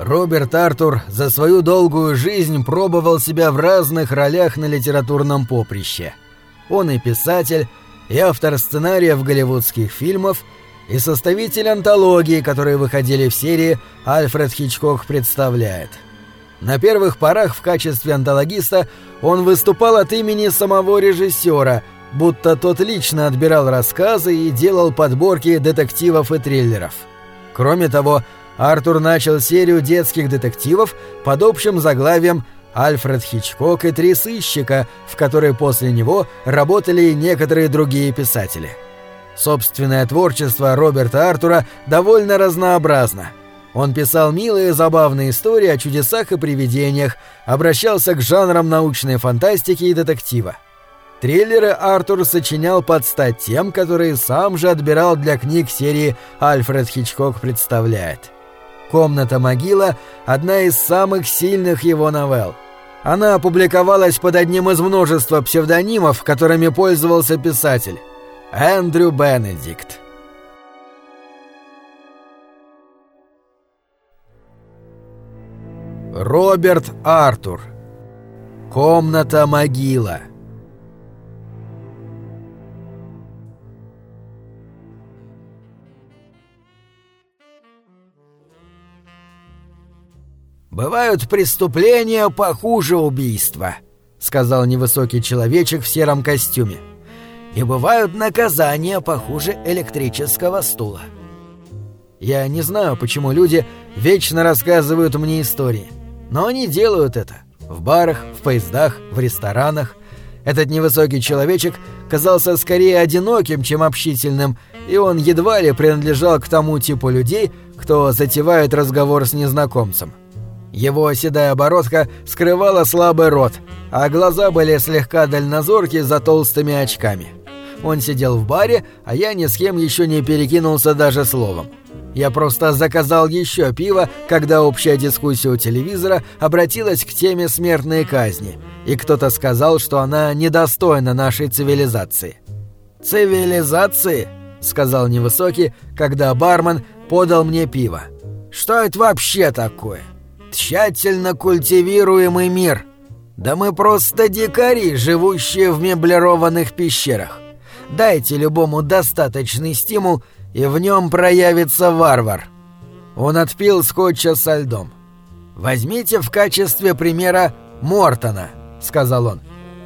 Роберт Артур за свою долгую жизнь пробовал себя в разных ролях на литературном поприще. Он и писатель, и автор сценариев голливудских фильмов, и составитель антологии, которые выходили в серии «Альфред Хичкок представляет». На первых порах в качестве антологиста он выступал от имени самого режиссера, будто тот лично отбирал рассказы и делал подборки детективов и триллеров. Кроме того, Артур начал серию детских детективов под общим заглавием «Альфред Хичкок и три сыщика», в которой после него работали и некоторые другие писатели. Собственное творчество Роберта Артура довольно разнообразно. Он писал милые забавные истории о чудесах и привидениях, обращался к жанрам научной фантастики и детектива. Триллеры Артур сочинял под стать тем, которые сам же отбирал для книг серии «Альфред Хичкок представляет». «Комната-могила» — одна из самых сильных его новелл. Она опубликовалась под одним из множества псевдонимов, которыми пользовался писатель — Эндрю Бенедикт. Роберт Артур. Комната-могила. «Бывают преступления похуже убийства», — сказал невысокий человечек в сером костюме. «И бывают наказания похуже электрического стула». Я не знаю, почему люди вечно рассказывают мне истории, но они делают это в барах, в поездах, в ресторанах. Этот невысокий человечек казался скорее одиноким, чем общительным, и он едва ли принадлежал к тому типу людей, кто затевает разговор с незнакомцем. Его седая оборотка скрывала слабый рот, а глаза были слегка дальнозорки за толстыми очками. Он сидел в баре, а я ни с кем еще не перекинулся даже словом. Я просто заказал еще пиво, когда общая дискуссия у телевизора обратилась к теме смертной казни, и кто-то сказал, что она недостойна нашей цивилизации. «Цивилизации?» — сказал невысокий, когда бармен подал мне пиво. «Что это вообще такое?» Тщательно культивируемый мир. Да мы просто дикари, живущие в меблированных пещерах. Дайте любому достаточный стимул, и в нем проявится варвар. Он отпил скотча со льдом. «Возьмите в качестве примера Мортона», — сказал он.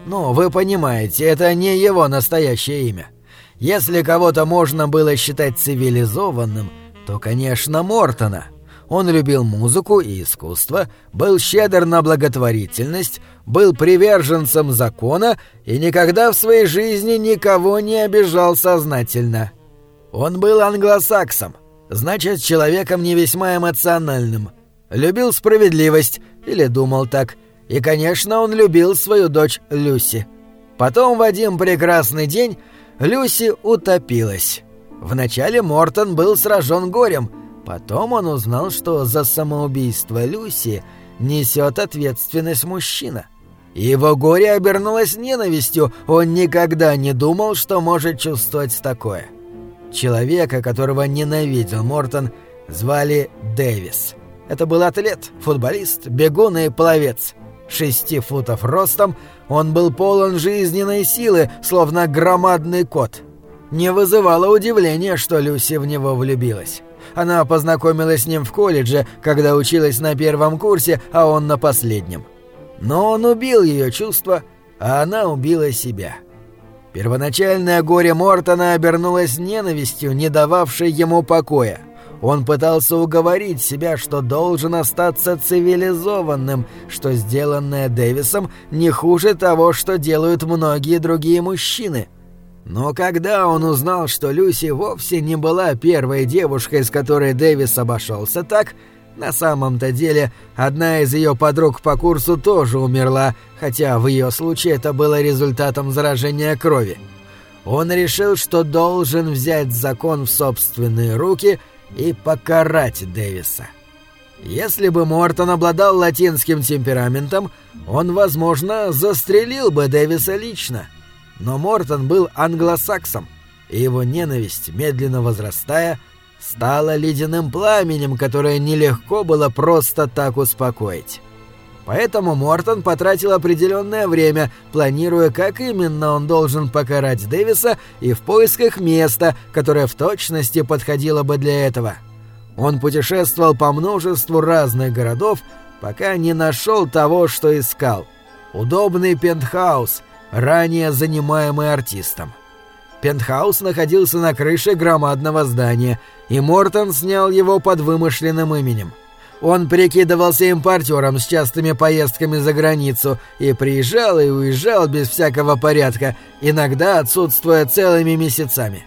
«Ну, вы понимаете, это не его настоящее имя. Если кого-то можно было считать цивилизованным, то, конечно, Мортона. Он любил музыку и искусство, был щедр на благотворительность, был приверженцем закона и никогда в своей жизни никого не обижал сознательно. Он был англосаксом, значит, человеком не весьма эмоциональным. Любил справедливость, или думал так, и, конечно, он любил свою дочь Люси. Потом в один прекрасный день Люси утопилась. Вначале Мортон был сражен горем — Потом он узнал, что за самоубийство Люси несет ответственность мужчина. Его горе обернулось ненавистью, он никогда не думал, что может чувствовать такое. Человека, которого ненавидел Мортон, звали Дэвис. Это был атлет, футболист, бегун и пловец. Шести футов ростом, он был полон жизненной силы, словно громадный кот. Не вызывало удивления, что Люси в него влюбилась. Она познакомилась с ним в колледже, когда училась на первом курсе, а он на последнем. Но он убил ее чувства, а она убила себя. Первоначальное горе Мортона обернулось ненавистью, не дававшей ему покоя. Он пытался уговорить себя, что должен остаться цивилизованным, что сделанное Дэвисом не хуже того, что делают многие другие мужчины. Но когда он узнал, что Люси вовсе не была первой девушкой, с которой Дэвис обошелся так, на самом-то деле одна из ее подруг по курсу тоже умерла, хотя в ее случае это было результатом заражения крови. Он решил, что должен взять закон в собственные руки и покарать Дэвиса. Если бы Мортон обладал латинским темпераментом, он, возможно, застрелил бы Дэвиса лично — но Мортон был англосаксом, и его ненависть, медленно возрастая, стало ледяным пламенем, которое нелегко было просто так успокоить. Поэтому Мортон потратил определенное время, планируя, как именно он должен покарать Дэвиса и в поисках места, которое в точности подходило бы для этого. Он путешествовал по множеству разных городов, пока не нашел того, что искал. Удобный пентхаус, ранее занимаемый артистом. Пентхаус находился на крыше громадного здания, и Мортон снял его под вымышленным именем — он прикидывался импортером с частыми поездками за границу и приезжал и уезжал без всякого порядка, иногда отсутствуя целыми месяцами.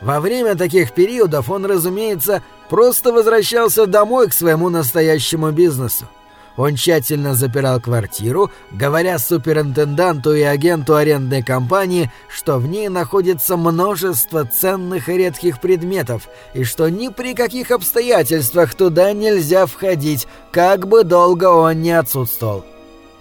Во время таких периодов он, разумеется, просто возвращался домой к своему настоящему бизнесу. Он тщательно запирал квартиру, говоря суперинтенданту и агенту арендной компании, что в ней находится множество ценных и редких предметов, и что ни при каких обстоятельствах туда нельзя входить, как бы долго он ни отсутствовал.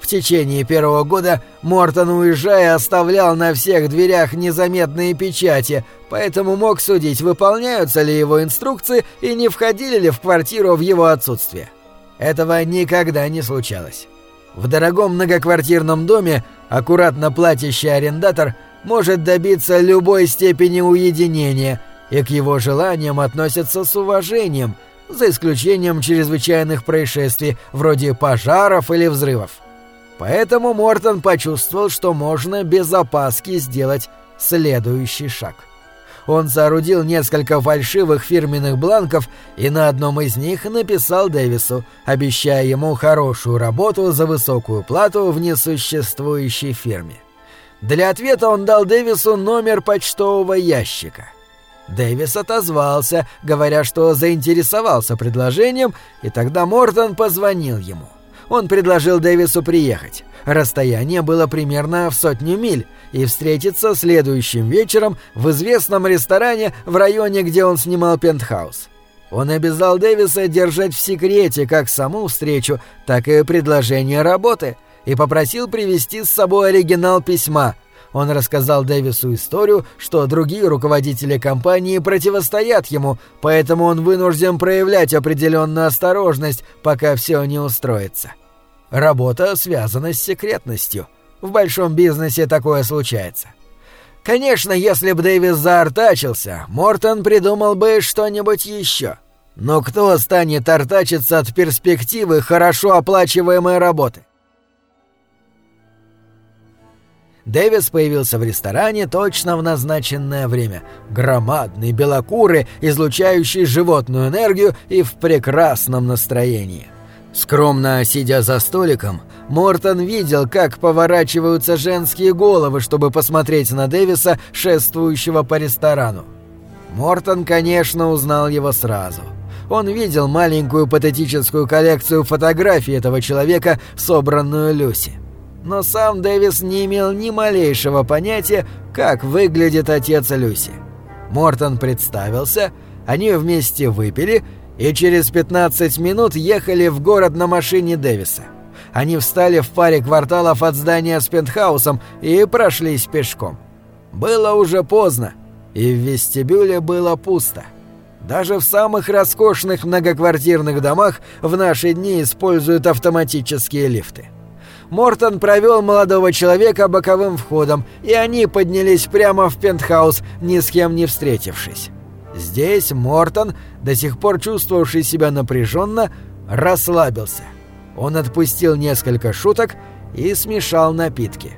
В течение первого года Мортон, уезжая, оставлял на всех дверях незаметные печати, поэтому мог судить, выполняются ли его инструкции и не входили ли в квартиру в его отсутствие. Этого никогда не случалось. В дорогом многоквартирном доме аккуратно платящий арендатор может добиться любой степени уединения и к его желаниям относятся с уважением, за исключением чрезвычайных происшествий, вроде пожаров или взрывов. Поэтому Мортон почувствовал, что можно без опаски сделать следующий шаг – он соорудил несколько фальшивых фирменных бланков и на одном из них написал Дэвису, обещая ему хорошую работу за высокую плату в несуществующей фирме. Для ответа он дал Дэвису номер почтового ящика. Дэвис отозвался, говоря, что заинтересовался предложением, и тогда Мортон позвонил ему. Он предложил Дэвису приехать. Расстояние было примерно в сотню миль, и встретиться следующим вечером в известном ресторане в районе, где он снимал пентхаус. Он обязал Дэвиса держать в секрете как саму встречу, так и предложение работы, и попросил привезти с собой оригинал письма. Он рассказал Дэвису историю, что другие руководители компании противостоят ему, поэтому он вынужден проявлять определенную осторожность, пока все не устроится. Работа связана с секретностью. В большом бизнесе такое случается. Конечно, если бы Дэвис заортачился, Мортон придумал бы что-нибудь еще. Но кто станет ортачиться от перспективы хорошо оплачиваемой работы? Дэвис появился в ресторане точно в назначенное время. Громадный, белокурый, излучающий животную энергию и в прекрасном настроении. Скромно сидя за столиком, Мортон видел, как поворачиваются женские головы, чтобы посмотреть на Дэвиса, шествующего по ресторану. Мортон, конечно, узнал его сразу. Он видел маленькую патетическую коллекцию фотографий этого человека, собранную Люси. Но сам Дэвис не имел ни малейшего понятия, как выглядит отец Люси. Мортон представился, они вместе выпили и через 15 минут ехали в город на машине Дэвиса. Они встали в паре кварталов от здания с пентхаусом и прошлись пешком. Было уже поздно, и в вестибюле было пусто. Даже в самых роскошных многоквартирных домах в наши дни используют автоматические лифты. Мортон провел молодого человека боковым входом, и они поднялись прямо в пентхаус, ни с кем не встретившись. Здесь Мортон, до сих пор чувствовавший себя напряженно, расслабился. Он отпустил несколько шуток и смешал напитки.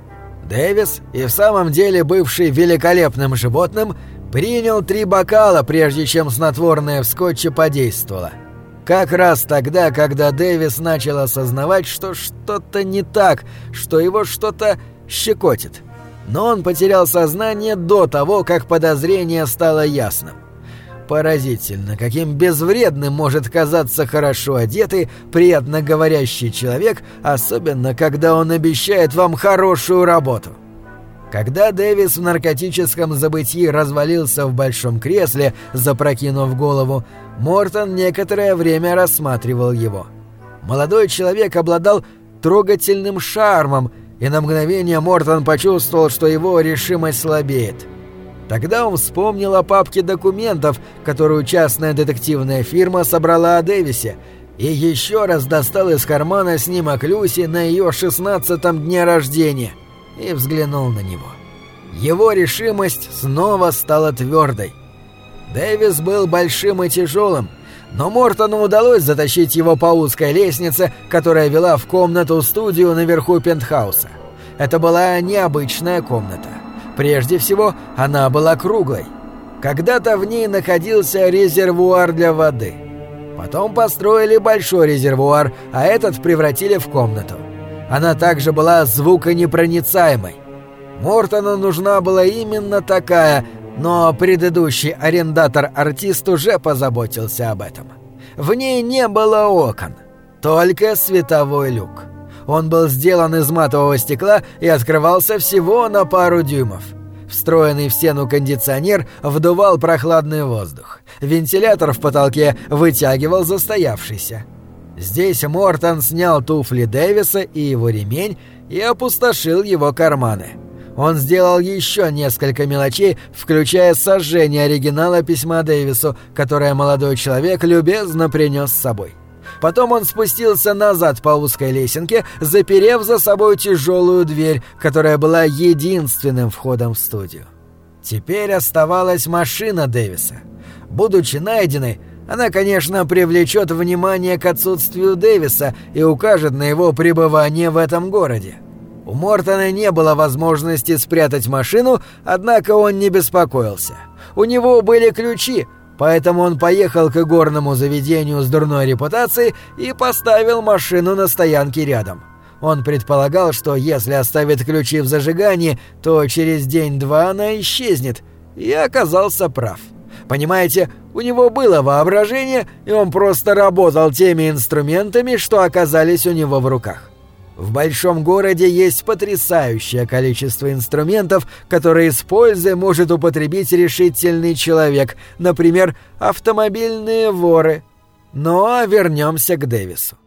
Дэвис, и в самом деле бывший великолепным животным, принял три бокала, прежде чем снотворное в скотче подействовало. Как раз тогда, когда Дэвис начал осознавать, что что-то не так, что его что-то щекотит. Но он потерял сознание до того, как подозрение стало ясным. Поразительно, каким безвредным может казаться хорошо одетый, приятно говорящий человек, особенно когда он обещает вам хорошую работу. Когда Дэвис в наркотическом забытии развалился в большом кресле, запрокинув голову, Мортон некоторое время рассматривал его. Молодой человек обладал трогательным шармом, и на мгновение Мортон почувствовал, что его решимость слабеет. Тогда он вспомнил о папке документов, которую частная детективная фирма собрала о Дэвисе, и еще раз достал из кармана снимок Люси на ее шестнадцатом дне рождения и взглянул на него. Его решимость снова стала твердой. Дэвис был большим и тяжелым, но Мортону удалось затащить его по узкой лестнице, которая вела в комнату-студию наверху пентхауса. Это была необычная комната. Прежде всего, она была круглой. Когда-то в ней находился резервуар для воды. Потом построили большой резервуар, а этот превратили в комнату. Она также была звуконепроницаемой. Мортону нужна была именно такая, но предыдущий арендатор-артист уже позаботился об этом. В ней не было окон, только световой люк. Он был сделан из матового стекла и открывался всего на пару дюймов. Встроенный в стену кондиционер вдувал прохладный воздух. Вентилятор в потолке вытягивал застоявшийся. Здесь Мортон снял туфли Дэвиса и его ремень и опустошил его карманы. Он сделал еще несколько мелочей, включая сожжение оригинала письма Дэвису, которое молодой человек любезно принес с собой. Потом он спустился назад по узкой лесенке, заперев за собой тяжелую дверь, которая была единственным входом в студию. Теперь оставалась машина Дэвиса. Будучи найденной, она, конечно, привлечет внимание к отсутствию Дэвиса и укажет на его пребывание в этом городе. У Мортона не было возможности спрятать машину, однако он не беспокоился. У него были ключи, поэтому он поехал к игорному заведению с дурной репутацией и поставил машину на стоянке рядом. Он предполагал, что если оставит ключи в зажигании, то через день-два она исчезнет, и оказался прав. Понимаете, у него было воображение, и он просто работал теми инструментами, что оказались у него в руках. В большом городе есть потрясающее количество инструментов, которые, используя, может употребить решительный человек, например, автомобильные воры. Но вернемся к Дэвису.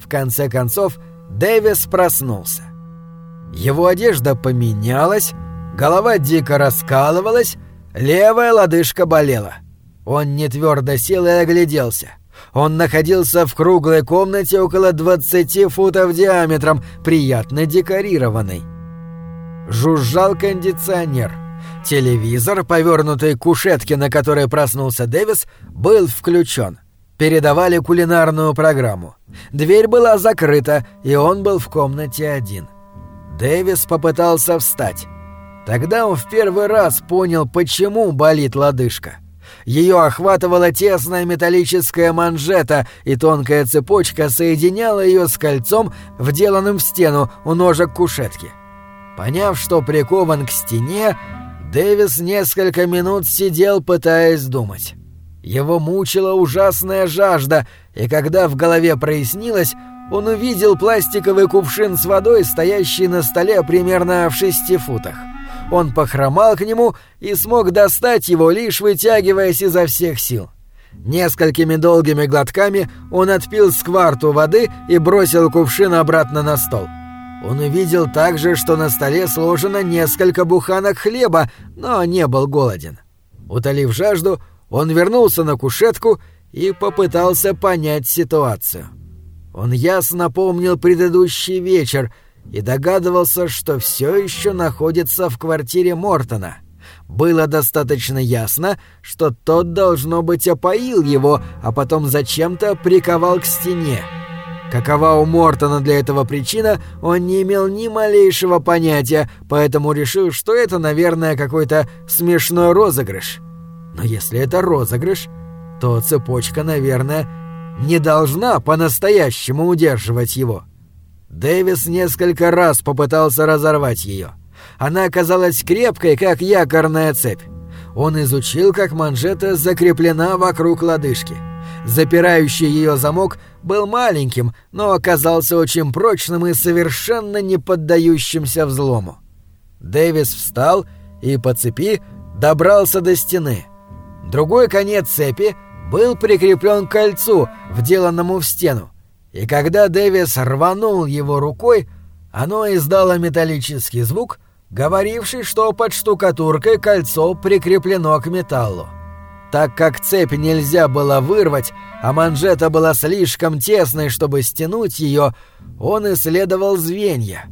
В конце концов, Дэвис проснулся. Его одежда поменялась, голова дико раскалывалась, левая лодыжка болела. Он не твердо сел и огляделся. Он находился в круглой комнате около 20 футов диаметром, приятно декорированной. Жужжал кондиционер. Телевизор, повернутый к кушетке, на которой проснулся Дэвис, был включен. Передавали кулинарную программу. Дверь была закрыта, и он был в комнате один. Дэвис попытался встать. Тогда он в первый раз понял, почему болит лодыжка. Ее охватывала тесная металлическая манжета, и тонкая цепочка соединяла ее с кольцом, вделанным в стену у ножек кушетки. Поняв, что прикован к стене, Дэвис несколько минут сидел, пытаясь думать. Его мучила ужасная жажда, и когда в голове прояснилось, он увидел пластиковый кувшин с водой, стоящий на столе примерно в шести футах. Он похромал к нему и смог достать его, лишь вытягиваясь изо всех сил. Несколькими долгими глотками он отпил скварту воды и бросил кувшин обратно на стол. Он увидел также, что на столе сложено несколько буханок хлеба, но не был голоден. Утолив жажду, он вернулся на кушетку и попытался понять ситуацию. Он ясно помнил предыдущий вечер — и догадывался, что все еще находится в квартире Мортона. Было достаточно ясно, что тот, должно быть, опоил его, а потом зачем-то приковал к стене. Какова у Мортона для этого причина, он не имел ни малейшего понятия, поэтому решил, что это, наверное, какой-то смешной розыгрыш. Но если это розыгрыш, то цепочка, наверное, не должна по-настоящему удерживать его. Дэвис несколько раз попытался разорвать ее. Она оказалась крепкой, как якорная цепь. Он изучил, как манжета закреплена вокруг лодыжки. Запирающий ее замок был маленьким, но оказался очень прочным и совершенно не поддающимся взлому. Дэвис встал и по цепи добрался до стены. Другой конец цепи был прикреплен к кольцу, вделанному в стену и когда Дэвис рванул его рукой, оно издало металлический звук, говоривший, что под штукатуркой кольцо прикреплено к металлу. Так как цепь нельзя было вырвать, а манжета была слишком тесной, чтобы стянуть ее, он исследовал звенья.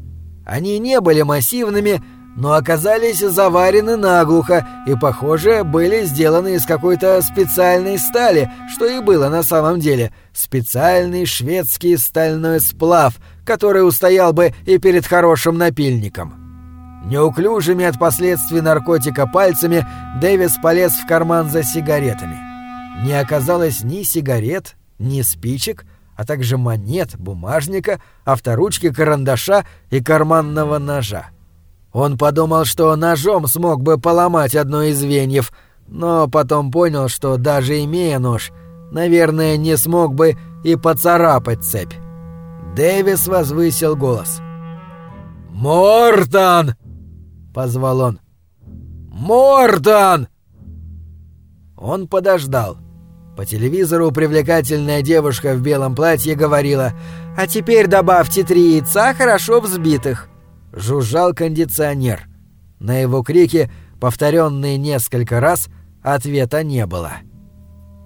Они не были массивными, но оказались заварены наглухо и, похоже, были сделаны из какой-то специальной стали, что и было на самом деле. Специальный шведский стальной сплав, который устоял бы и перед хорошим напильником. Неуклюжими от последствий наркотика пальцами Дэвис полез в карман за сигаретами. Не оказалось ни сигарет, ни спичек, а также монет, бумажника, авторучки, карандаша и карманного ножа. Он подумал, что ножом смог бы поломать одно из звеньев, но потом понял, что даже имея нож, наверное, не смог бы и поцарапать цепь. Дэвис возвысил голос. «Мортон!» — позвал он. «Мортон!» Он подождал. По телевизору привлекательная девушка в белом платье говорила «А теперь добавьте три яйца, хорошо взбитых». Жужжал кондиционер. На его крики, повторенные несколько раз, ответа не было.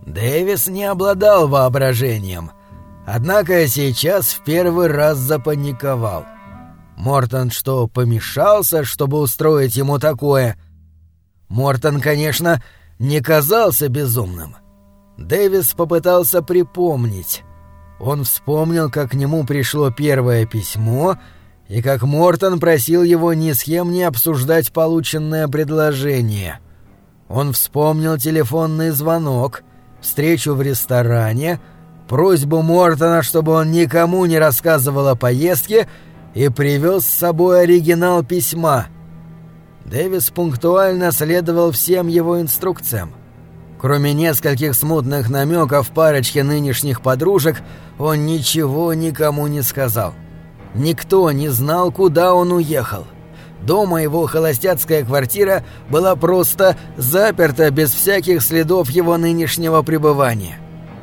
Дэвис не обладал воображением, однако сейчас в первый раз запаниковал. Мортон что, помешался, чтобы устроить ему такое? Мортон, конечно, не казался безумным. Дэвис попытался припомнить. Он вспомнил, как к нему пришло первое письмо и как Мортон просил его ни с кем не обсуждать полученное предложение. Он вспомнил телефонный звонок, встречу в ресторане, просьбу Мортона, чтобы он никому не рассказывал о поездке — и привез с собой оригинал письма. Дэвис пунктуально следовал всем его инструкциям. Кроме нескольких смутных намеков парочки нынешних подружек, он ничего никому не сказал. Никто не знал, куда он уехал. Дома его холостяцкая квартира была просто заперта без всяких следов его нынешнего пребывания.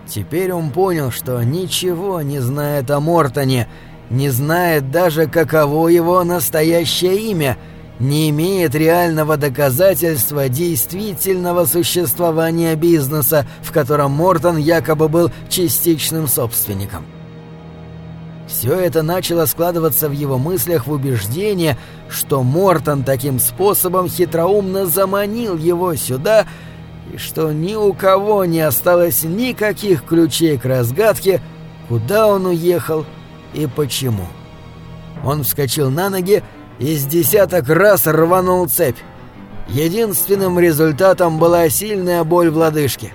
Теперь он понял, что ничего не знает о Мортоне, не знает даже, каково его настоящее имя, не имеет реального доказательства действительного существования бизнеса, в котором Мортон якобы был частичным собственником. Все это начало складываться в его мыслях в убеждение, что Мортон таким способом хитроумно заманил его сюда, и что ни у кого не осталось никаких ключей к разгадке, куда он уехал и почему. Он вскочил на ноги и с десяток раз рванул цепь. Единственным результатом была сильная боль в лодыжке.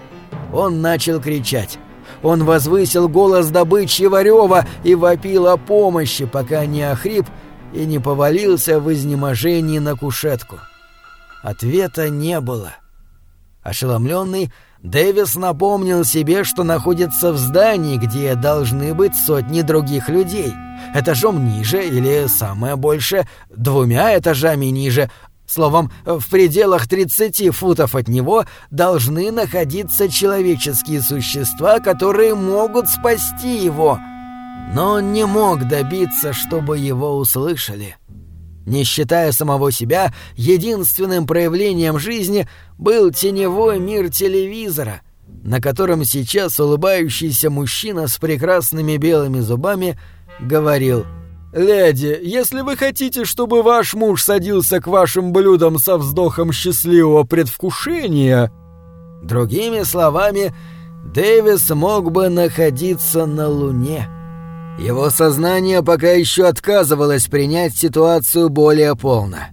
Он начал кричать. Он возвысил голос добычьего рева и вопил о помощи, пока не охрип и не повалился в изнеможении на кушетку. Ответа не было. Ошеломленный, Дэвис напомнил себе, что находится в здании, где должны быть сотни других людей. Этажом ниже или, самое больше, двумя этажами ниже. Словом, в пределах 30 футов от него должны находиться человеческие существа, которые могут спасти его. Но он не мог добиться, чтобы его услышали. Не считая самого себя, единственным проявлением жизни был теневой мир телевизора, на котором сейчас улыбающийся мужчина с прекрасными белыми зубами говорил «Леди, если вы хотите, чтобы ваш муж садился к вашим блюдам со вздохом счастливого предвкушения...» Другими словами, Дэвис мог бы находиться на Луне. Его сознание пока еще отказывалось принять ситуацию более полно.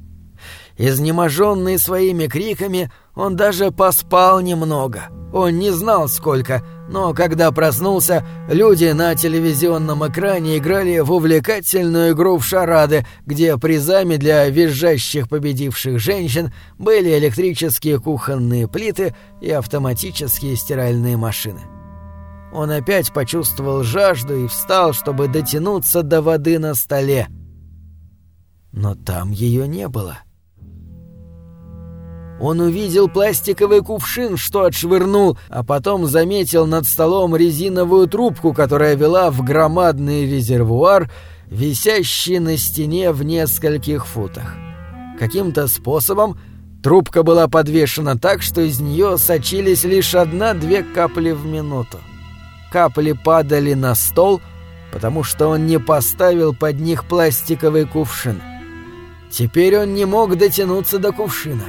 Изнеможенный своими криками, он даже поспал немного. Он не знал сколько, но когда проснулся, люди на телевизионном экране играли в увлекательную игру в шарады, где призами для визжащих победивших женщин были электрические кухонные плиты и автоматические стиральные машины. Он опять почувствовал жажду и встал, чтобы дотянуться до воды на столе. Но там ее не было. Он увидел пластиковый кувшин, что отшвырнул, а потом заметил над столом резиновую трубку, которая вела в громадный резервуар, висящий на стене в нескольких футах. Каким-то способом трубка была подвешена так, что из нее сочились лишь одна-две капли в минуту. Капли падали на стол, потому что он не поставил под них пластиковый кувшин. Теперь он не мог дотянуться до кувшина.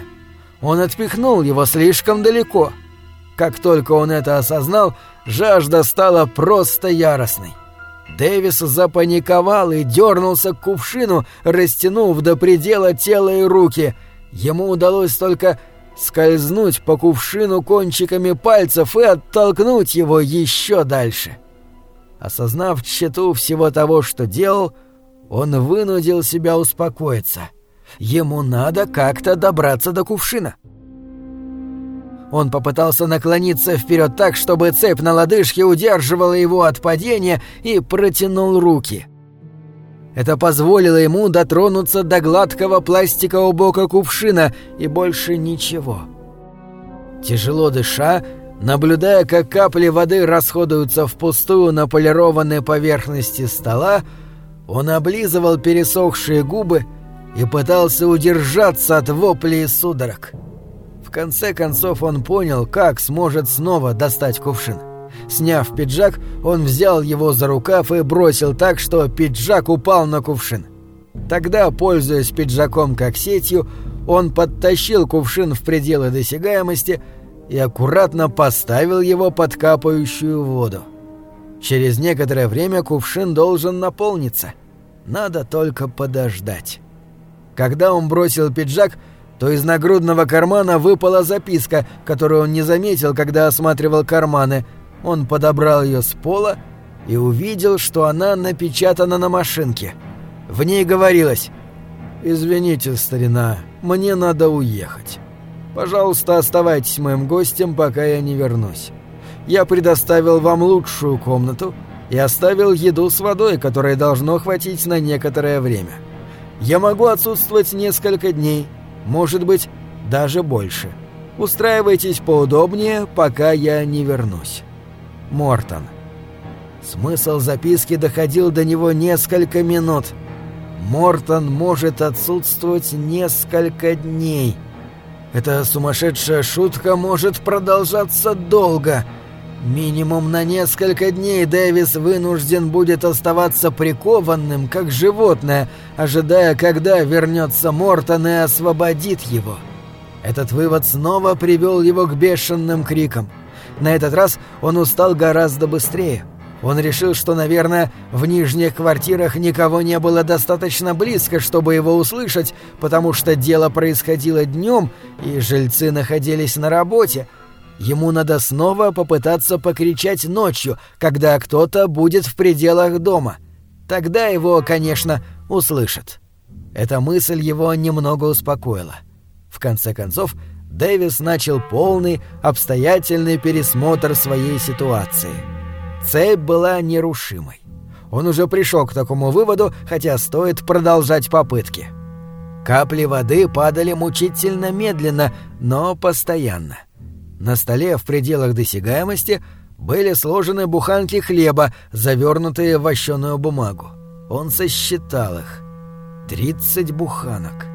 Он отпихнул его слишком далеко. Как только он это осознал, жажда стала просто яростной. Дэвис запаниковал и дернулся к кувшину, растянув до предела тело и руки. Ему удалось только скользнуть по кувшину кончиками пальцев и оттолкнуть его еще дальше. Осознав тщету всего того, что делал, он вынудил себя успокоиться. Ему надо как-то добраться до кувшина. Он попытался наклониться вперед так, чтобы цепь на лодыжке удерживала его от падения и протянул руки. Это позволило ему дотронуться до гладкого пластикового бока кувшина и больше ничего. Тяжело дыша, наблюдая, как капли воды расходуются впустую на полированной поверхности стола, он облизывал пересохшие губы и пытался удержаться от воплей и судорог конце концов он понял, как сможет снова достать кувшин. Сняв пиджак, он взял его за рукав и бросил так, что пиджак упал на кувшин. Тогда, пользуясь пиджаком как сетью, он подтащил кувшин в пределы досягаемости и аккуратно поставил его под капающую воду. Через некоторое время кувшин должен наполниться. Надо только подождать. Когда он бросил пиджак, то из нагрудного кармана выпала записка, которую он не заметил, когда осматривал карманы. Он подобрал ее с пола и увидел, что она напечатана на машинке. В ней говорилось «Извините, старина, мне надо уехать. Пожалуйста, оставайтесь моим гостем, пока я не вернусь. Я предоставил вам лучшую комнату и оставил еду с водой, которой должно хватить на некоторое время. Я могу отсутствовать несколько дней, может быть, даже больше. Устраивайтесь поудобнее, пока я не вернусь. Мортон. Смысл записки доходил до него несколько минут. Мортон может отсутствовать несколько дней. Эта сумасшедшая шутка может продолжаться долго — Минимум на несколько дней Дэвис вынужден будет оставаться прикованным, как животное, ожидая, когда вернется Мортон и освободит его. Этот вывод снова привел его к бешеным крикам. На этот раз он устал гораздо быстрее. Он решил, что, наверное, в нижних квартирах никого не было достаточно близко, чтобы его услышать, потому что дело происходило днем, и жильцы находились на работе, Ему надо снова попытаться покричать ночью, когда кто-то будет в пределах дома. Тогда его, конечно, услышат. Эта мысль его немного успокоила. В конце концов, Дэвис начал полный, обстоятельный пересмотр своей ситуации. Цепь была нерушимой. Он уже пришел к такому выводу, хотя стоит продолжать попытки. Капли воды падали мучительно медленно, но постоянно. На столе в пределах досягаемости были сложены буханки хлеба, завернутые в вощеную бумагу. Он сосчитал их. Тридцать буханок.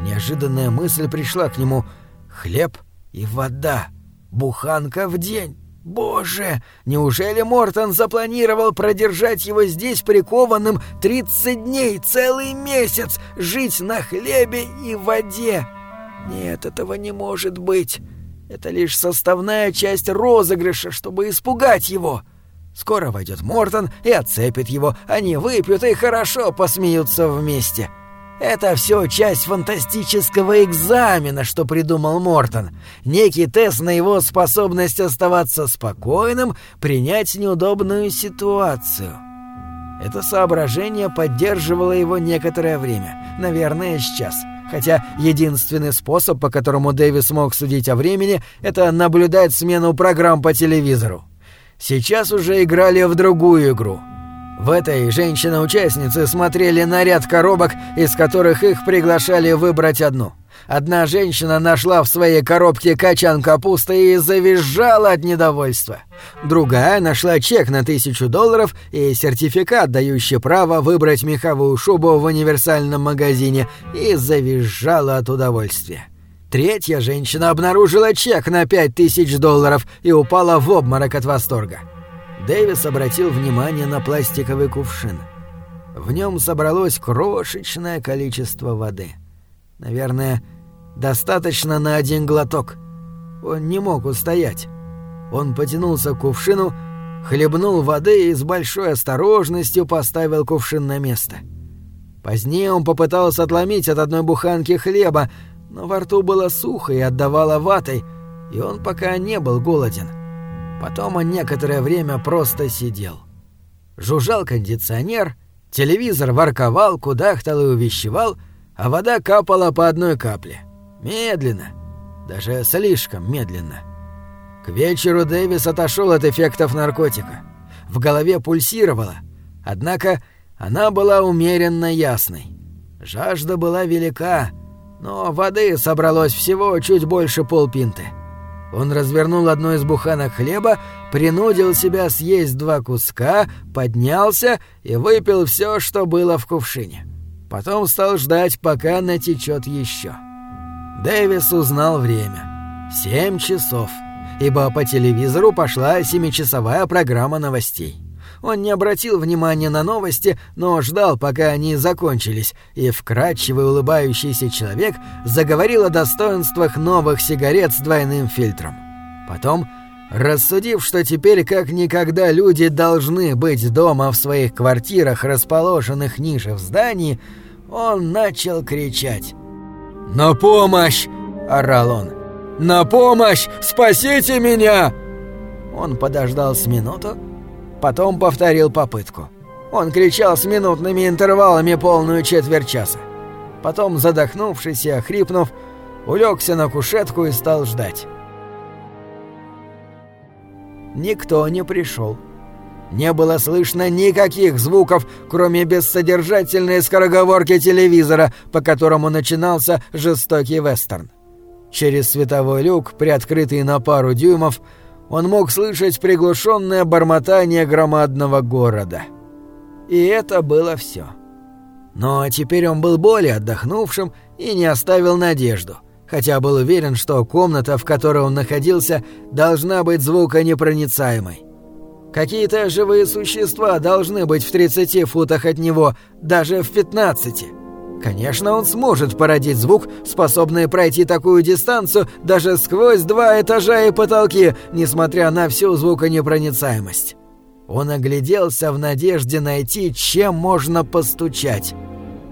Неожиданная мысль пришла к нему. Хлеб и вода. Буханка в день. Боже, неужели Мортон запланировал продержать его здесь прикованным тридцать дней, целый месяц, жить на хлебе и воде? Нет, этого не может быть. Это лишь составная часть розыгрыша, чтобы испугать его. Скоро войдет Мортон и отцепит его. Они выпьют и хорошо посмеются вместе. Это все часть фантастического экзамена, что придумал Мортон. Некий тест на его способность оставаться спокойным, принять неудобную ситуацию. Это соображение поддерживало его некоторое время, наверное, сейчас — хотя единственный способ, по которому Дэвис мог судить о времени, это наблюдать смену программ по телевизору. Сейчас уже играли в другую игру. В этой женщины-участницы смотрели на ряд коробок, из которых их приглашали выбрать одну. Одна женщина нашла в своей коробке качан капусты и завизжала от недовольства. Другая нашла чек на тысячу долларов и сертификат, дающий право выбрать меховую шубу в универсальном магазине, и завизжала от удовольствия. Третья женщина обнаружила чек на пять тысяч долларов и упала в обморок от восторга. Дэвис обратил внимание на пластиковый кувшин. В нем собралось крошечное количество воды. Наверное, Достаточно на один глоток. Он не мог устоять. Он потянулся к кувшину, хлебнул воды и с большой осторожностью поставил кувшин на место. Позднее он попытался отломить от одной буханки хлеба, но во рту было сухо и отдавало ватой, и он пока не был голоден. Потом он некоторое время просто сидел. Жужжал кондиционер, телевизор ворковал, кудахтал и увещевал, а вода капала по одной капле. Медленно. Даже слишком медленно. К вечеру Дэвис отошел от эффектов наркотика. В голове пульсировало. Однако она была умеренно ясной. Жажда была велика, но воды собралось всего чуть больше полпинты. Он развернул одну из буханок хлеба, принудил себя съесть два куска, поднялся и выпил все, что было в кувшине. Потом стал ждать, пока натечет еще. — Дэвис узнал время. Семь часов. Ибо по телевизору пошла семичасовая программа новостей. Он не обратил внимания на новости, но ждал, пока они закончились, и вкрадчивый улыбающийся человек заговорил о достоинствах новых сигарет с двойным фильтром. Потом, рассудив, что теперь как никогда люди должны быть дома в своих квартирах, расположенных ниже в здании, он начал кричать. «На помощь!» – орал он. «На помощь! Спасите меня!» Он подождал с минуту, потом повторил попытку. Он кричал с минутными интервалами полную четверть часа. Потом, задохнувшись и охрипнув, улегся на кушетку и стал ждать. Никто не пришел. Не было слышно никаких звуков, кроме бессодержательной скороговорки телевизора, по которому начинался жестокий вестерн. Через световой люк, приоткрытый на пару дюймов, он мог слышать приглушенное бормотание громадного города. И это было все. Но теперь он был более отдохнувшим и не оставил надежду, хотя был уверен, что комната, в которой он находился, должна быть звуконепроницаемой. Какие-то живые существа должны быть в 30 футах от него, даже в 15. Конечно, он сможет породить звук, способный пройти такую дистанцию даже сквозь два этажа и потолки, несмотря на всю звуконепроницаемость. Он огляделся в надежде найти, чем можно постучать.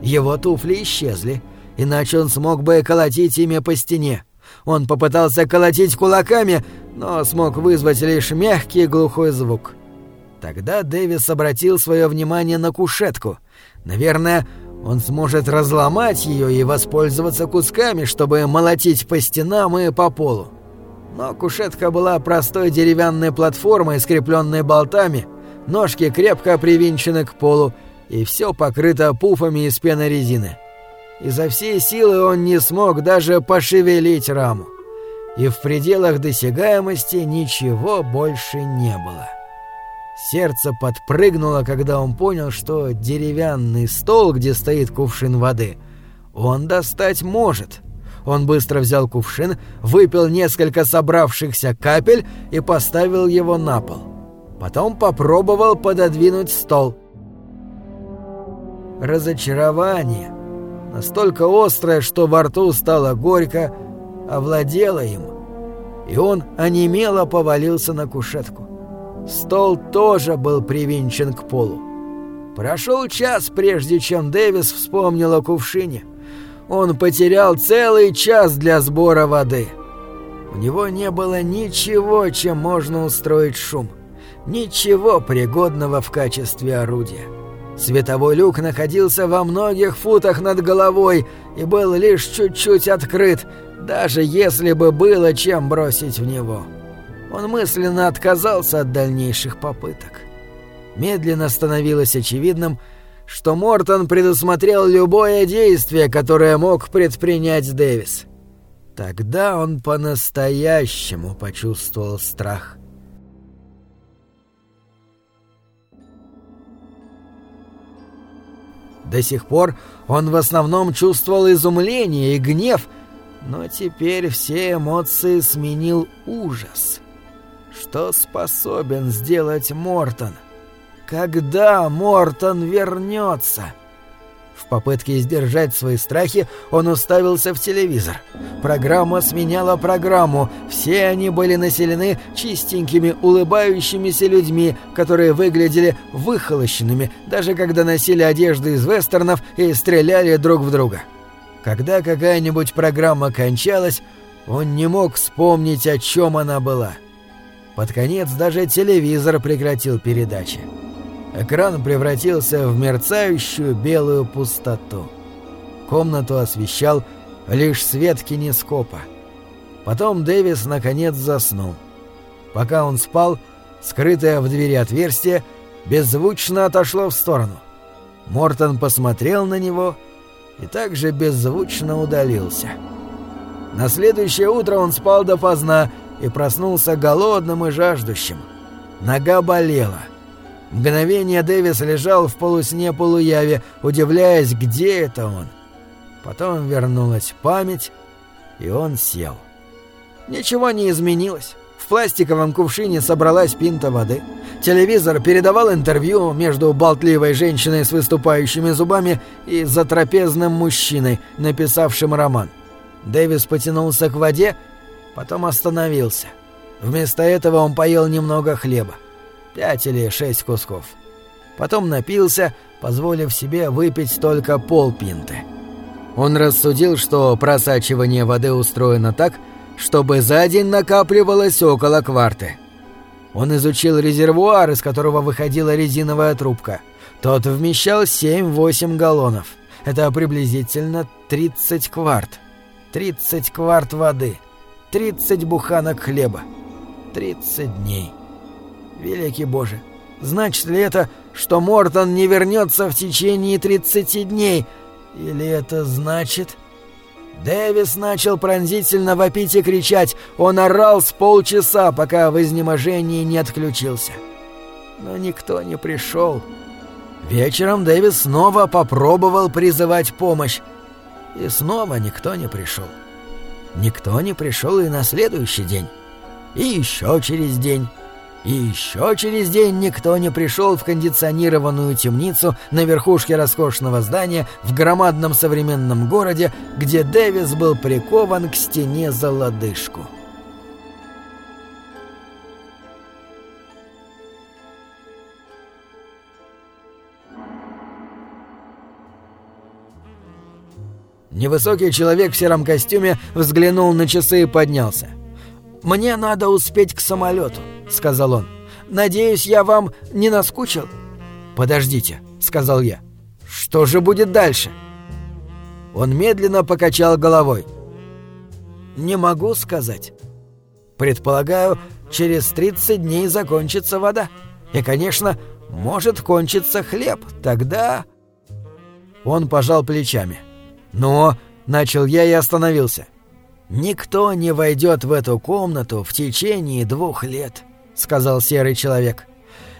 Его туфли исчезли, иначе он смог бы колотить ими по стене. Он попытался колотить кулаками, но смог вызвать лишь мягкий глухой звук. Тогда Дэвис обратил свое внимание на кушетку. Наверное, он сможет разломать ее и воспользоваться кусками, чтобы молотить по стенам и по полу. Но кушетка была простой деревянной платформой, скрепленной болтами, ножки крепко привинчены к полу, и все покрыто пуфами из пенорезины. Изо всей силы он не смог даже пошевелить раму и в пределах досягаемости ничего больше не было. Сердце подпрыгнуло, когда он понял, что деревянный стол, где стоит кувшин воды, он достать может. Он быстро взял кувшин, выпил несколько собравшихся капель и поставил его на пол. Потом попробовал пододвинуть стол. Разочарование, настолько острое, что во рту стало горько, овладела им, и он онемело повалился на кушетку. Стол тоже был привинчен к полу. Прошел час, прежде чем Дэвис вспомнил о кувшине. Он потерял целый час для сбора воды. У него не было ничего, чем можно устроить шум. Ничего пригодного в качестве орудия. Световой люк находился во многих футах над головой и был лишь чуть-чуть открыт, даже если бы было чем бросить в него. Он мысленно отказался от дальнейших попыток. Медленно становилось очевидным, что Мортон предусмотрел любое действие, которое мог предпринять Дэвис. Тогда он по-настоящему почувствовал страх. До сих пор он в основном чувствовал изумление и гнев, но теперь все эмоции сменил ужас. Что способен сделать Мортон? Когда Мортон вернется? В попытке сдержать свои страхи он уставился в телевизор. Программа сменяла программу. Все они были населены чистенькими, улыбающимися людьми, которые выглядели выхолощенными, даже когда носили одежды из вестернов и стреляли друг в друга. Когда какая-нибудь программа кончалась, он не мог вспомнить, о чем она была. Под конец даже телевизор прекратил передачи. Экран превратился в мерцающую белую пустоту. Комнату освещал лишь свет кинескопа. Потом Дэвис наконец заснул. Пока он спал, скрытое в двери отверстие беззвучно отошло в сторону. Мортон посмотрел на него и также беззвучно удалился. На следующее утро он спал допоздна и проснулся голодным и жаждущим. Нога болела — Мгновение Дэвис лежал в полусне-полуяве, удивляясь, где это он. Потом вернулась память, и он сел. Ничего не изменилось. В пластиковом кувшине собралась пинта воды. Телевизор передавал интервью между болтливой женщиной с выступающими зубами и затрапезным мужчиной, написавшим роман. Дэвис потянулся к воде, потом остановился. Вместо этого он поел немного хлеба пять или шесть кусков. Потом напился, позволив себе выпить только полпинты. Он рассудил, что просачивание воды устроено так, чтобы за день накапливалось около кварты. Он изучил резервуар, из которого выходила резиновая трубка. Тот вмещал 7-8 галлонов. Это приблизительно 30 кварт. 30 кварт воды. 30 буханок хлеба. 30 дней. Великий Боже, значит ли это, что Мортон не вернется в течение 30 дней? Или это значит... Дэвис начал пронзительно вопить и кричать. Он орал с полчаса, пока в изнеможении не отключился. Но никто не пришел. Вечером Дэвис снова попробовал призывать помощь. И снова никто не пришел. Никто не пришел и на следующий день. И еще через день. И еще через день никто не пришел в кондиционированную темницу на верхушке роскошного здания в громадном современном городе, где Дэвис был прикован к стене за лодыжку. Невысокий человек в сером костюме взглянул на часы и поднялся. «Мне надо успеть к самолету», — сказал он. «Надеюсь, я вам не наскучил?» «Подождите», — сказал я. «Что же будет дальше?» Он медленно покачал головой. «Не могу сказать. Предполагаю, через 30 дней закончится вода. И, конечно, может кончиться хлеб. Тогда...» Он пожал плечами. «Но...» — начал я и остановился. «Никто не войдет в эту комнату в течение двух лет», — сказал серый человек.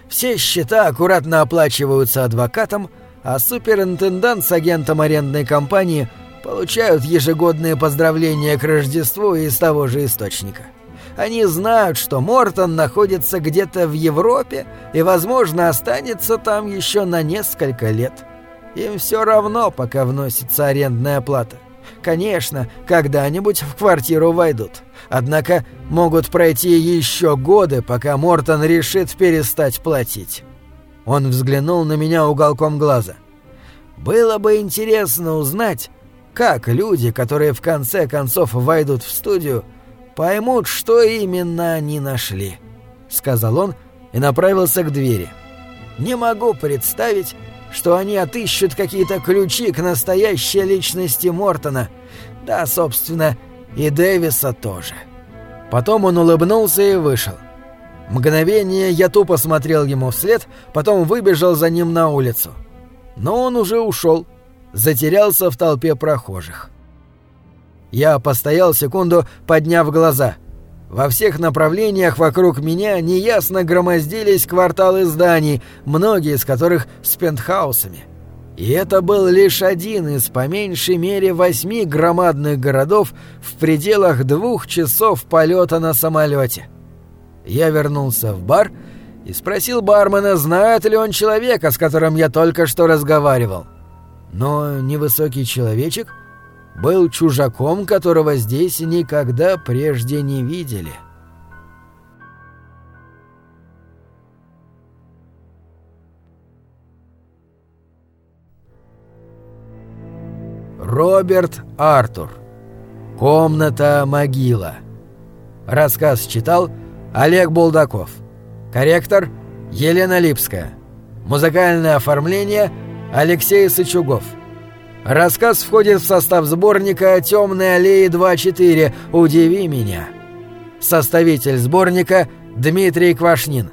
«Все счета аккуратно оплачиваются адвокатом, а суперинтендант с агентом арендной компании получают ежегодные поздравления к Рождеству из того же источника. Они знают, что Мортон находится где-то в Европе и, возможно, останется там еще на несколько лет. Им все равно, пока вносится арендная плата. Конечно, когда-нибудь в квартиру войдут. Однако могут пройти еще годы, пока Мортон решит перестать платить. Он взглянул на меня уголком глаза. Было бы интересно узнать, как люди, которые в конце концов войдут в студию, поймут, что именно они нашли, сказал он и направился к двери. Не могу представить, что они отыщут какие-то ключи к настоящей личности Мортона. Да, собственно, и Дэвиса тоже. Потом он улыбнулся и вышел. Мгновение я тупо смотрел ему вслед, потом выбежал за ним на улицу. Но он уже ушел, затерялся в толпе прохожих. Я постоял секунду, подняв глаза. Во всех направлениях вокруг меня неясно громоздились кварталы зданий, многие из которых с пентхаусами. И это был лишь один из по меньшей мере восьми громадных городов в пределах двух часов полета на самолете. Я вернулся в бар и спросил бармена, знает ли он человека, с которым я только что разговаривал. Но невысокий человечек был чужаком, которого здесь никогда прежде не видели. Роберт Артур. Комната-могила. Рассказ читал Олег Булдаков. Корректор Елена Липская. Музыкальное оформление Алексей Сычугов. Рассказ входит в состав сборника «Темные аллеи 2.4. Удиви меня». Составитель сборника Дмитрий Квашнин.